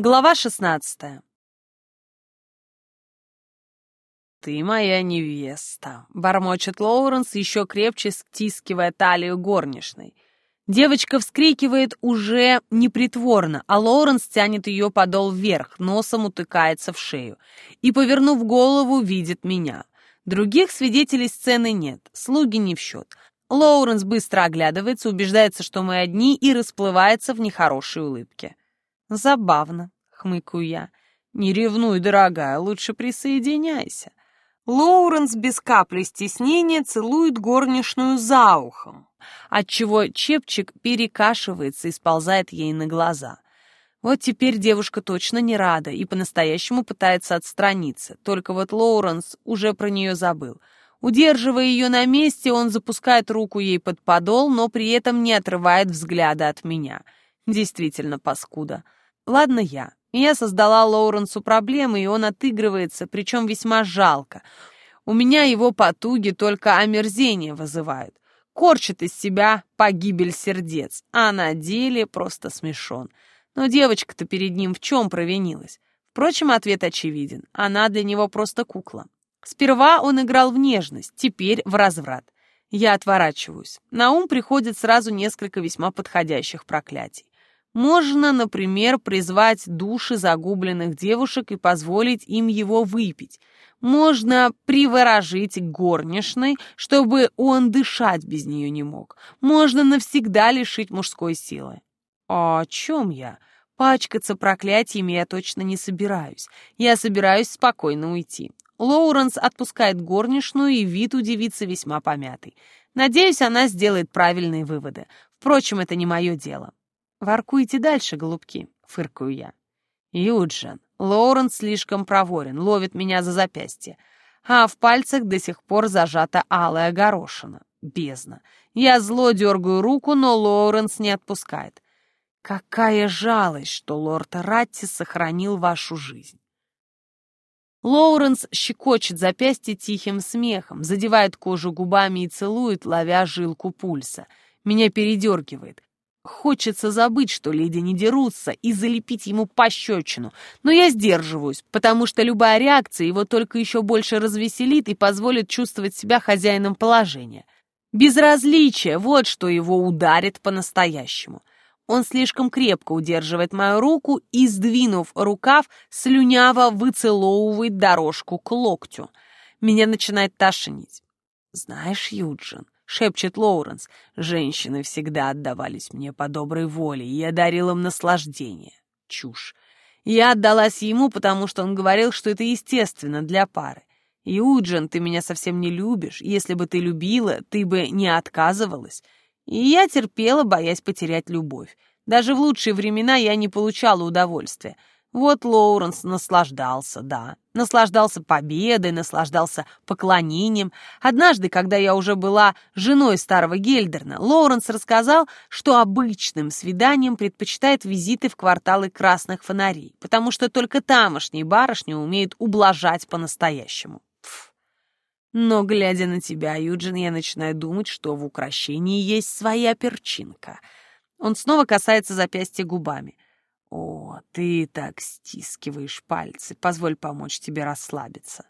Глава шестнадцатая. «Ты моя невеста», — бормочет Лоуренс, еще крепче стискивая талию горничной. Девочка вскрикивает уже непритворно, а Лоуренс тянет ее подол вверх, носом утыкается в шею. И, повернув голову, видит меня. Других свидетелей сцены нет, слуги не в счет. Лоуренс быстро оглядывается, убеждается, что мы одни, и расплывается в нехорошей улыбке. «Забавно», — хмыкаю я. «Не ревнуй, дорогая, лучше присоединяйся». Лоуренс без капли стеснения целует горничную за ухом, отчего чепчик перекашивается и сползает ей на глаза. Вот теперь девушка точно не рада и по-настоящему пытается отстраниться, только вот Лоуренс уже про нее забыл. Удерживая ее на месте, он запускает руку ей под подол, но при этом не отрывает взгляда от меня. Действительно паскуда. Ладно я. Я создала Лоуренсу проблемы, и он отыгрывается, причем весьма жалко. У меня его потуги только омерзение вызывают. Корчит из себя погибель сердец, а на деле просто смешон. Но девочка-то перед ним в чем провинилась? Впрочем, ответ очевиден. Она для него просто кукла. Сперва он играл в нежность, теперь в разврат. Я отворачиваюсь. На ум приходит сразу несколько весьма подходящих проклятий. Можно, например, призвать души загубленных девушек и позволить им его выпить. Можно приворожить горничной, чтобы он дышать без нее не мог. Можно навсегда лишить мужской силы. А о чем я? Пачкаться проклятиями я точно не собираюсь. Я собираюсь спокойно уйти. Лоуренс отпускает горничную, и вид у девицы весьма помятый. Надеюсь, она сделает правильные выводы. Впрочем, это не мое дело. «Воркуйте дальше, голубки», — фыркаю я. «Юджин, Лоуренс слишком проворен, ловит меня за запястье, а в пальцах до сих пор зажата алая горошина. Бездна. Я зло дергаю руку, но Лоуренс не отпускает. Какая жалость, что лорд Ратти сохранил вашу жизнь. Лоуренс щекочет запястье тихим смехом, задевает кожу губами и целует, ловя жилку пульса. Меня передергивает. Хочется забыть, что леди не дерутся, и залепить ему пощечину. Но я сдерживаюсь, потому что любая реакция его только еще больше развеселит и позволит чувствовать себя хозяином положения. Безразличие — вот что его ударит по-настоящему. Он слишком крепко удерживает мою руку и, сдвинув рукав, слюняво выцеловывает дорожку к локтю. Меня начинает тошнить. «Знаешь, Юджин», — шепчет Лоуренс, — «женщины всегда отдавались мне по доброй воле, и я дарил им наслаждение». Чушь. Я отдалась ему, потому что он говорил, что это естественно для пары. «Юджин, ты меня совсем не любишь. Если бы ты любила, ты бы не отказывалась. И я терпела, боясь потерять любовь. Даже в лучшие времена я не получала удовольствия. Вот Лоуренс наслаждался, да. Наслаждался победой, наслаждался поклонением. Однажды, когда я уже была женой старого Гельдерна, Лоуренс рассказал, что обычным свиданием предпочитает визиты в кварталы красных фонарей, потому что только тамошние барышни умеют ублажать по-настоящему. Но, глядя на тебя, Юджин, я начинаю думать, что в украшении есть своя перчинка. Он снова касается запястья губами. О, ты так стискиваешь пальцы. Позволь помочь тебе расслабиться.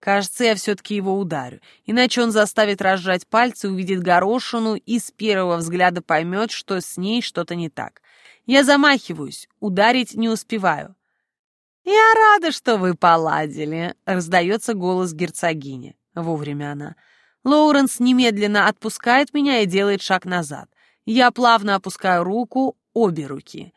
Кажется, я все-таки его ударю, иначе он заставит разжать пальцы, увидит горошину и с первого взгляда поймет, что с ней что-то не так. Я замахиваюсь, ударить не успеваю. «Я рада, что вы поладили», — раздается голос герцогини. Вовремя она. Лоуренс немедленно отпускает меня и делает шаг назад. Я плавно опускаю руку, обе руки.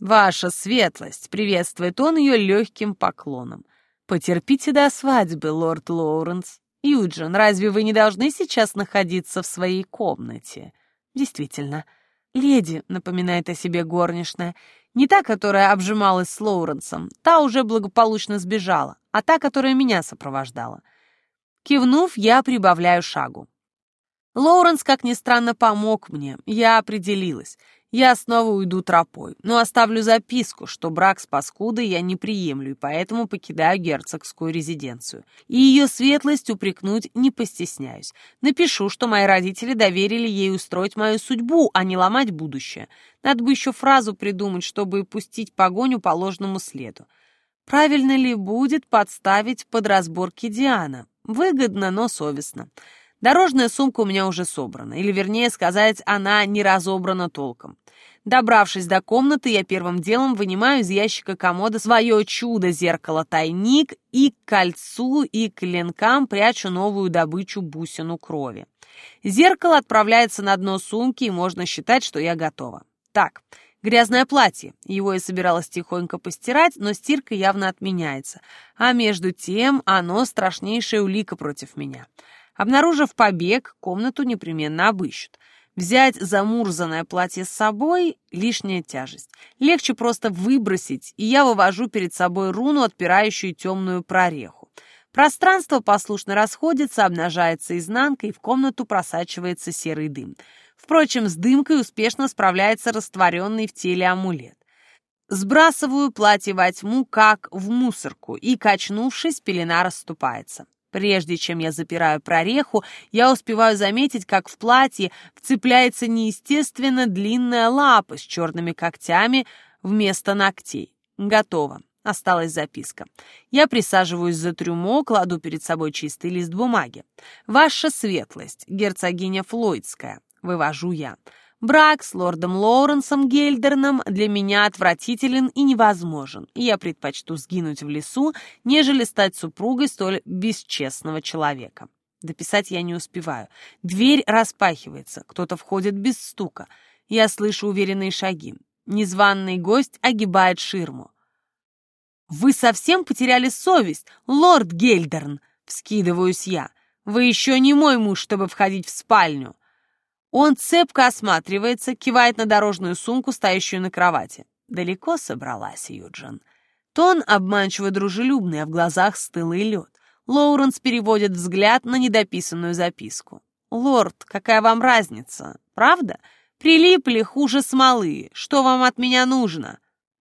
«Ваша светлость!» — приветствует он ее легким поклоном. «Потерпите до свадьбы, лорд Лоуренс. Юджин, разве вы не должны сейчас находиться в своей комнате?» «Действительно». «Леди», — напоминает о себе горничная, не та, которая обжималась с Лоуренсом, та уже благополучно сбежала, а та, которая меня сопровождала. Кивнув, я прибавляю шагу. Лоуренс, как ни странно, помог мне. Я определилась. Я снова уйду тропой, но оставлю записку, что брак с паскудой я не приемлю, и поэтому покидаю герцогскую резиденцию. И ее светлость упрекнуть не постесняюсь. Напишу, что мои родители доверили ей устроить мою судьбу, а не ломать будущее. Надо бы еще фразу придумать, чтобы пустить погоню по ложному следу. Правильно ли будет подставить под разборки Диана? Выгодно, но совестно. Дорожная сумка у меня уже собрана, или, вернее сказать, она не разобрана толком. Добравшись до комнаты, я первым делом вынимаю из ящика комода свое чудо-зеркало-тайник и к кольцу и клинкам прячу новую добычу бусину крови. Зеркало отправляется на дно сумки, и можно считать, что я готова. Так, грязное платье. Его я собиралась тихонько постирать, но стирка явно отменяется. А между тем оно страшнейшая улика против меня. Обнаружив побег, комнату непременно обыщут. Взять замурзанное платье с собой — лишняя тяжесть. Легче просто выбросить, и я вывожу перед собой руну, отпирающую темную прореху. Пространство послушно расходится, обнажается изнанка, и в комнату просачивается серый дым. Впрочем, с дымкой успешно справляется растворенный в теле амулет. Сбрасываю платье во тьму, как в мусорку, и, качнувшись, пелена расступается. Прежде чем я запираю прореху, я успеваю заметить, как в платье вцепляется неестественно длинная лапа с черными когтями вместо ногтей. Готово. Осталась записка. Я присаживаюсь за трюмо, кладу перед собой чистый лист бумаги. «Ваша светлость, герцогиня Флойдская», — вывожу я. Брак с лордом Лоуренсом Гельдерном для меня отвратителен и невозможен, я предпочту сгинуть в лесу, нежели стать супругой столь бесчестного человека. Дописать я не успеваю. Дверь распахивается, кто-то входит без стука. Я слышу уверенные шаги. Незваный гость огибает ширму. «Вы совсем потеряли совесть, лорд Гельдерн!» — вскидываюсь я. «Вы еще не мой муж, чтобы входить в спальню!» Он цепко осматривается, кивает на дорожную сумку, стоящую на кровати. Далеко собралась Юджин. Тон обманчиво дружелюбный, а в глазах стылый лед. Лоуренс переводит взгляд на недописанную записку. «Лорд, какая вам разница? Правда? Прилипли хуже смолы. Что вам от меня нужно?»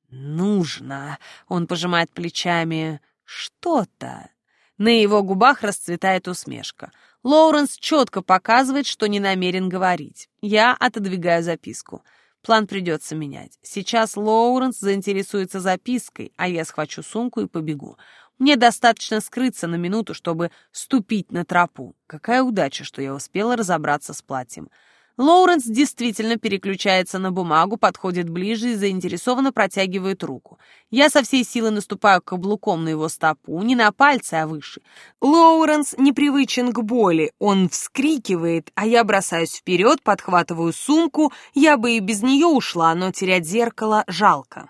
«Нужно», — он пожимает плечами, — «что-то». На его губах расцветает усмешка. Лоуренс четко показывает, что не намерен говорить. Я отодвигаю записку. План придется менять. Сейчас Лоуренс заинтересуется запиской, а я схвачу сумку и побегу. Мне достаточно скрыться на минуту, чтобы ступить на тропу. Какая удача, что я успела разобраться с платьем. Лоуренс действительно переключается на бумагу, подходит ближе и заинтересованно протягивает руку. Я со всей силы наступаю каблуком на его стопу, не на пальцы, а выше. Лоуренс непривычен к боли, он вскрикивает, а я бросаюсь вперед, подхватываю сумку, я бы и без нее ушла, но терять зеркало жалко.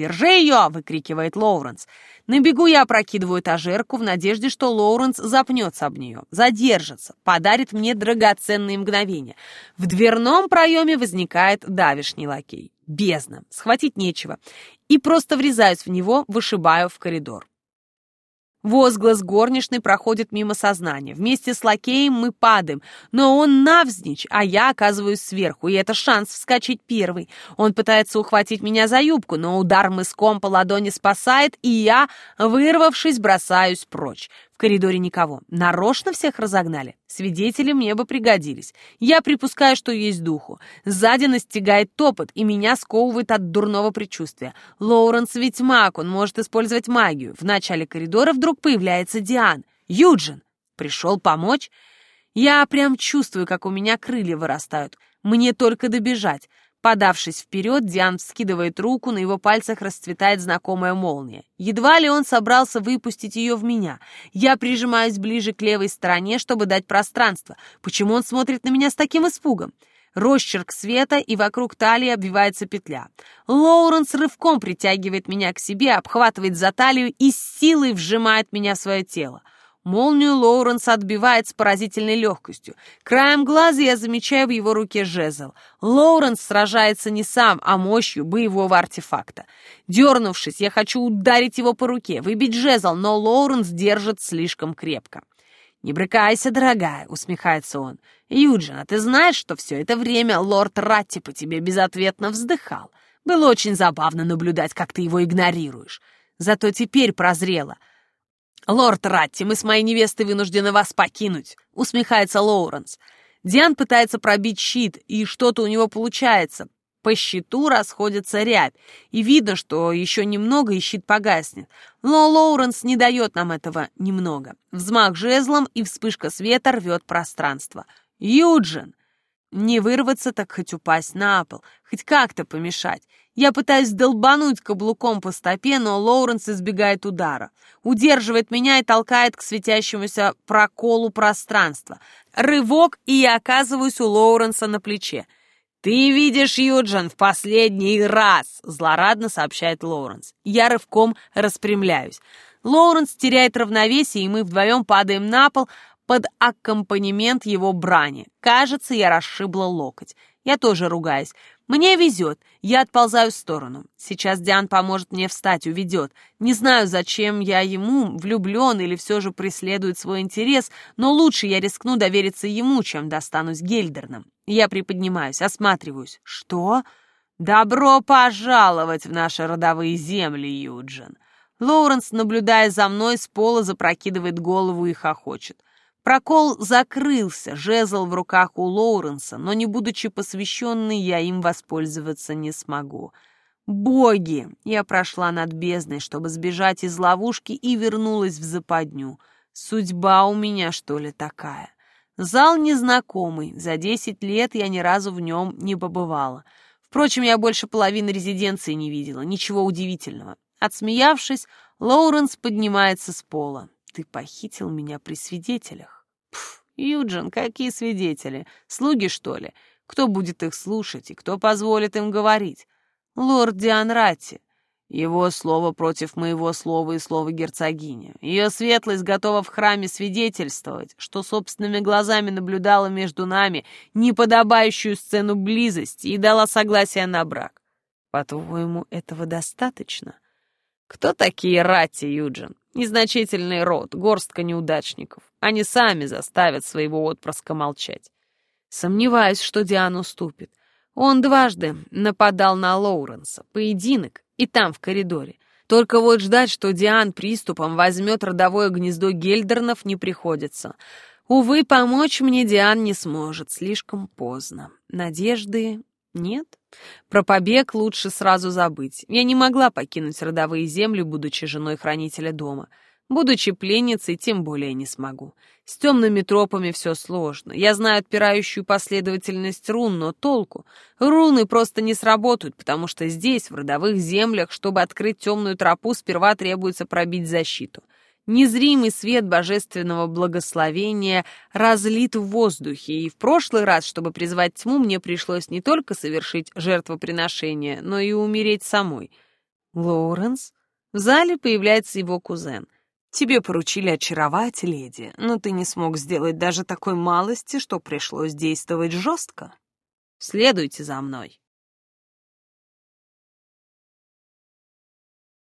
«Держи ее!» — выкрикивает Лоуренс. На бегу я опрокидываю этажерку в надежде, что Лоуренс запнется об нее, задержится, подарит мне драгоценные мгновения. В дверном проеме возникает давишний лакей. Бездна, схватить нечего. И просто врезаюсь в него, вышибаю в коридор. Возглас горничной проходит мимо сознания. Вместе с лакеем мы падаем, но он навзничь, а я оказываюсь сверху, и это шанс вскочить первый. Он пытается ухватить меня за юбку, но удар мыском по ладони спасает, и я, вырвавшись, бросаюсь прочь коридоре никого. Нарочно всех разогнали? Свидетели мне бы пригодились. Я припускаю, что есть духу. Сзади настигает топот, и меня сковывает от дурного предчувствия. Лоуренс ведь маг, он может использовать магию. В начале коридора вдруг появляется Диан. Юджин! Пришел помочь? Я прям чувствую, как у меня крылья вырастают. Мне только добежать. Подавшись вперед, Диан вскидывает руку, на его пальцах расцветает знакомая молния. Едва ли он собрался выпустить ее в меня. Я прижимаюсь ближе к левой стороне, чтобы дать пространство. Почему он смотрит на меня с таким испугом? Росчерк света, и вокруг талии обвивается петля. Лоуренс рывком притягивает меня к себе, обхватывает за талию и силой вжимает меня в свое тело. Молнию Лоуренс отбивает с поразительной легкостью. Краем глаза я замечаю в его руке жезл. Лоуренс сражается не сам, а мощью боевого артефакта. Дернувшись, я хочу ударить его по руке, выбить жезл, но Лоуренс держит слишком крепко. «Не брыкайся, дорогая», — усмехается он. «Юджин, а ты знаешь, что все это время лорд Ратти по тебе безответно вздыхал? Было очень забавно наблюдать, как ты его игнорируешь. Зато теперь прозрела. «Лорд Ратти, мы с моей невестой вынуждены вас покинуть», — усмехается Лоуренс. Диан пытается пробить щит, и что-то у него получается. По щиту расходится рябь, и видно, что еще немного, и щит погаснет. Но Лоуренс не дает нам этого немного. Взмах жезлом, и вспышка света рвет пространство. «Юджин!» Не вырваться, так хоть упасть на пол, хоть как-то помешать. Я пытаюсь долбануть каблуком по стопе, но Лоуренс избегает удара. Удерживает меня и толкает к светящемуся проколу пространства. Рывок, и я оказываюсь у Лоуренса на плече. «Ты видишь, Юджин, в последний раз!» — злорадно сообщает Лоуренс. Я рывком распрямляюсь. Лоуренс теряет равновесие, и мы вдвоем падаем на пол, под аккомпанемент его брани. Кажется, я расшибла локоть. Я тоже ругаюсь. Мне везет. Я отползаю в сторону. Сейчас Диан поможет мне встать, уведет. Не знаю, зачем я ему, влюблен или все же преследует свой интерес, но лучше я рискну довериться ему, чем достанусь Гельдернам. Я приподнимаюсь, осматриваюсь. Что? Добро пожаловать в наши родовые земли, Юджин. Лоуренс, наблюдая за мной, с пола запрокидывает голову и хохочет. Прокол закрылся, жезл в руках у Лоуренса, но не будучи посвященной, я им воспользоваться не смогу. Боги! Я прошла над бездной, чтобы сбежать из ловушки и вернулась в западню. Судьба у меня, что ли, такая? Зал незнакомый, за десять лет я ни разу в нем не побывала. Впрочем, я больше половины резиденции не видела, ничего удивительного. Отсмеявшись, Лоуренс поднимается с пола. Ты похитил меня при свидетелях. Пф, Юджин, какие свидетели? Слуги, что ли? Кто будет их слушать и кто позволит им говорить? Лорд Дианрати. Его слово против моего слова и слова герцогини. Ее светлость готова в храме свидетельствовать, что собственными глазами наблюдала между нами неподобающую сцену близости и дала согласие на брак. По-твоему, этого достаточно? Кто такие Ратти, Юджин? Незначительный род, горстка неудачников. Они сами заставят своего отпрыска молчать. Сомневаюсь, что Диан уступит. Он дважды нападал на Лоуренса. Поединок и там, в коридоре. Только вот ждать, что Диан приступом возьмет родовое гнездо Гельдернов, не приходится. Увы, помочь мне Диан не сможет, слишком поздно. Надежды нет. Про побег лучше сразу забыть. Я не могла покинуть родовые земли, будучи женой хранителя дома. Будучи пленницей, тем более не смогу. С темными тропами все сложно. Я знаю отпирающую последовательность рун, но толку? Руны просто не сработают, потому что здесь, в родовых землях, чтобы открыть темную тропу, сперва требуется пробить защиту. Незримый свет божественного благословения разлит в воздухе, и в прошлый раз, чтобы призвать тьму, мне пришлось не только совершить жертвоприношение, но и умереть самой. Лоуренс? В зале появляется его кузен. Тебе поручили очаровать леди, но ты не смог сделать даже такой малости, что пришлось действовать жестко. Следуйте за мной.